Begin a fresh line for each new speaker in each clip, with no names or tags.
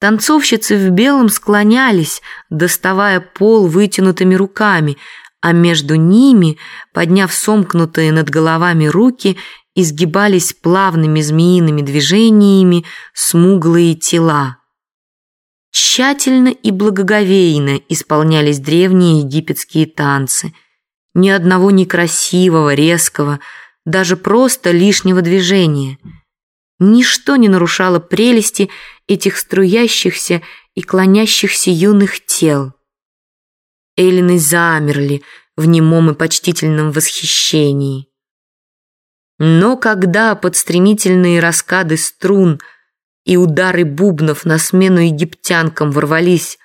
Танцовщицы в белом склонялись, доставая пол вытянутыми руками, а между ними, подняв сомкнутые над головами руки, изгибались плавными змеиными движениями смуглые тела. Тщательно и благоговейно исполнялись древние египетские танцы. Ни одного некрасивого, резкого, даже просто лишнего движения. Ничто не нарушало прелести этих струящихся и клонящихся юных тел. Эллины замерли в немом и почтительном восхищении. Но когда под стремительные раскады струн и удары бубнов на смену египтянкам ворвались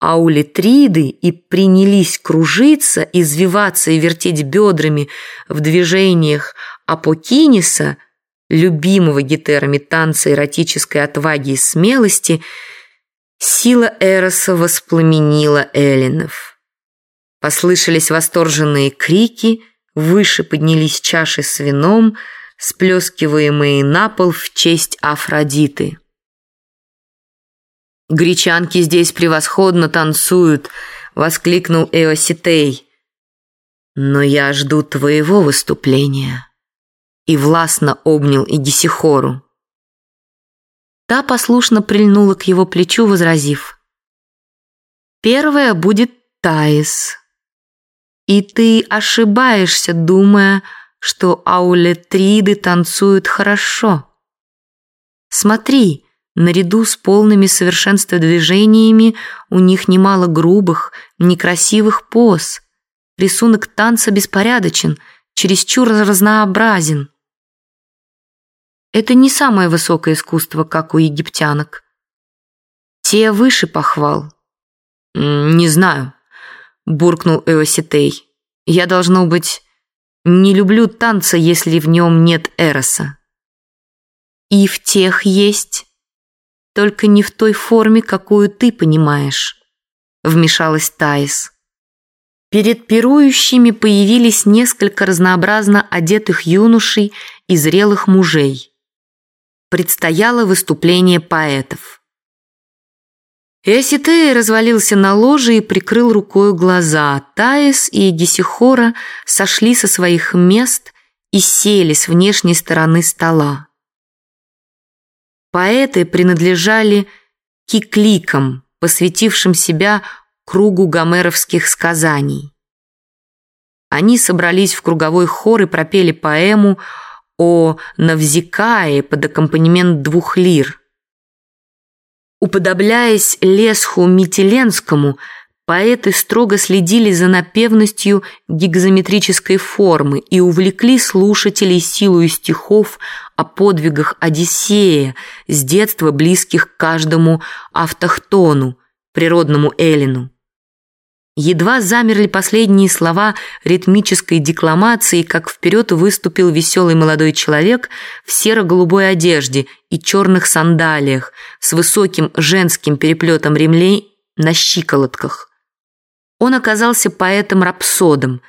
аулитриды и принялись кружиться, извиваться и вертеть бедрами в движениях апокиниса, любимого гетерами танца эротической отваги и смелости, сила Эроса воспламенила эллинов. Послышались восторженные крики – Выше поднялись чаши с вином, сплескиваемые на пол в честь Афродиты. «Гречанки здесь превосходно танцуют!» — воскликнул Эоситей. «Но я жду твоего выступления!» И властно обнял Игисихору. Та послушно прильнула к его плечу, возразив. «Первая будет Таис, и ты ошибаешься, думая, что аулетриды танцуют хорошо. Смотри, наряду с полными совершенства движениями у них немало грубых, некрасивых поз. Рисунок танца беспорядочен, чересчур разнообразен. Это не самое высокое искусство, как у египтянок. Те выше похвал. Не знаю буркнул Эоситей. «Я, должно быть, не люблю танца, если в нем нет Эроса». «И в тех есть, только не в той форме, какую ты понимаешь», вмешалась Таис. Перед пирующими появились несколько разнообразно одетых юношей и зрелых мужей. Предстояло выступление поэтов. Эоситея развалился на ложе и прикрыл рукой глаза. Таис и Гесихора сошли со своих мест и сели с внешней стороны стола. Поэты принадлежали кикликам, посвятившим себя кругу гомеровских сказаний. Они собрались в круговой хор и пропели поэму о Навзикае под аккомпанемент двух лир – Уподобляясь Лесху Митиленскому, поэты строго следили за напевностью гигзометрической формы и увлекли слушателей силой стихов о подвигах Одиссея, с детства близких к каждому автохтону, природному эллину. Едва замерли последние слова ритмической декламации, как вперед выступил веселый молодой человек в серо-голубой одежде и черных сандалиях с высоким женским переплетом ремней на щиколотках. Он оказался поэтом-рапсодом,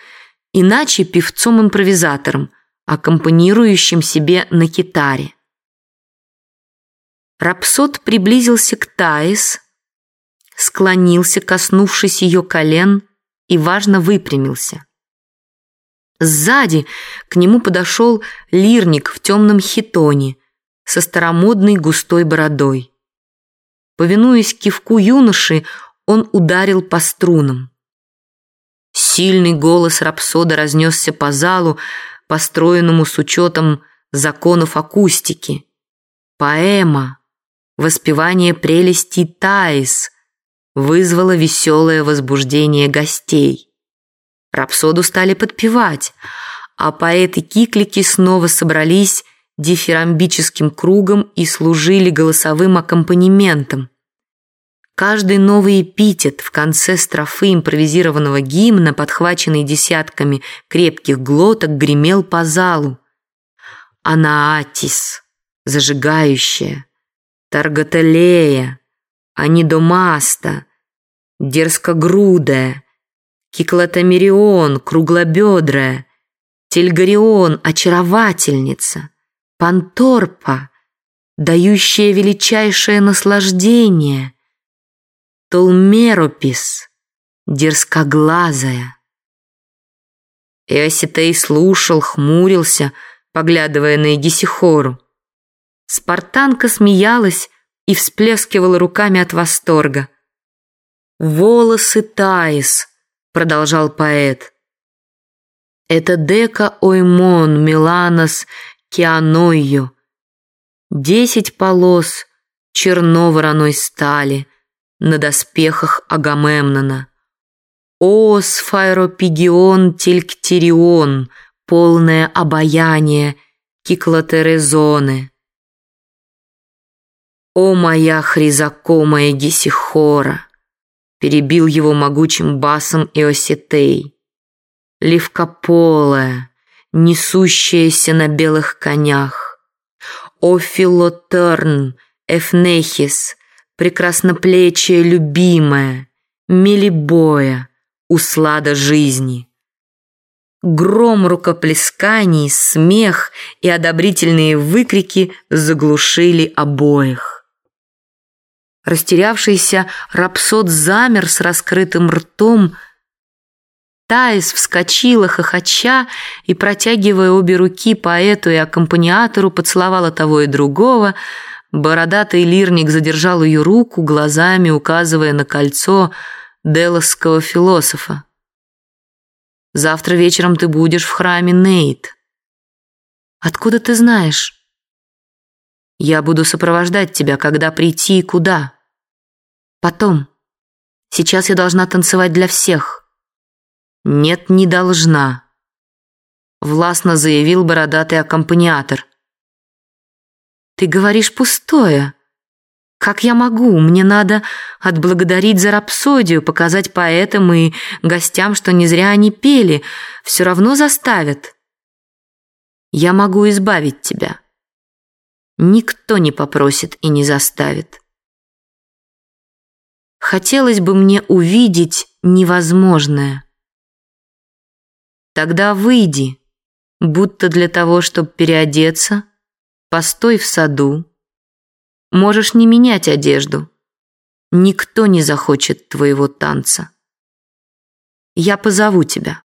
иначе певцом-импровизатором, аккомпанирующим себе на китаре. Рапсод приблизился к Таис, склонился, коснувшись ее колен, и важно выпрямился. Сзади к нему подошел лирник в темном хитоне со старомодной густой бородой. Повинуясь кивку юноши, он ударил по струнам. Сильный голос рапсода разнесся по залу, построенному с учетом законов акустики. Поэма, воспевание прелести Таис, вызвало веселое возбуждение гостей. Рапсоду стали подпевать, а поэты-киклики снова собрались дифирамбическим кругом и служили голосовым аккомпанементом. Каждый новый эпитет в конце строфы импровизированного гимна, подхваченный десятками крепких глоток, гремел по залу. Анаатис, зажигающая, Таргателея, Анидомаста, Дерзкогрудая, Киклотомерион, Круглобедрая, Тельгарион, Очаровательница, Панторпа, дающая величайшее наслаждение. Толмеропис, дерзкоглазая. Иоситей слушал, хмурился, поглядывая на Егисихору. Спартанка смеялась и всплескивала руками от восторга. «Волосы Таис», — продолжал поэт. «Это дека оймон меланос кианойо. Десять полос черно-вороной стали на доспехах Агамемнона. О, сфайропигион тельктерион, полное обаяние киклотерезоны. О, моя хризакомая Гесихора! Перебил его могучим басом Иоситей. Левкополая, несущаяся на белых конях. О, Филотерн, Эфнехис, прекрасноплечие любимая, Мелибоя, услада жизни. Гром рукоплесканий, смех и одобрительные выкрики заглушили обоих. Растерявшийся рапсод замер с раскрытым ртом. Таис вскочила, хохоча, и, протягивая обе руки поэту и аккомпаниатору, поцеловала того и другого. Бородатый лирник задержал ее руку, глазами указывая на кольцо – делосского философа. Завтра вечером ты будешь в храме Нейт. Откуда ты знаешь? Я буду сопровождать тебя, когда прийти и куда. Потом. Сейчас я должна танцевать для всех. Нет, не должна. Властно заявил бородатый аккомпаниатор. Ты говоришь пустое. Как я могу? Мне надо отблагодарить за рапсодию, показать поэтам и гостям, что не зря они пели. Все равно заставят. Я могу избавить тебя. Никто не попросит и не заставит. Хотелось бы мне увидеть невозможное. Тогда выйди, будто для того, чтобы переодеться, постой в саду, Можешь не менять одежду. Никто не захочет твоего танца. Я позову тебя.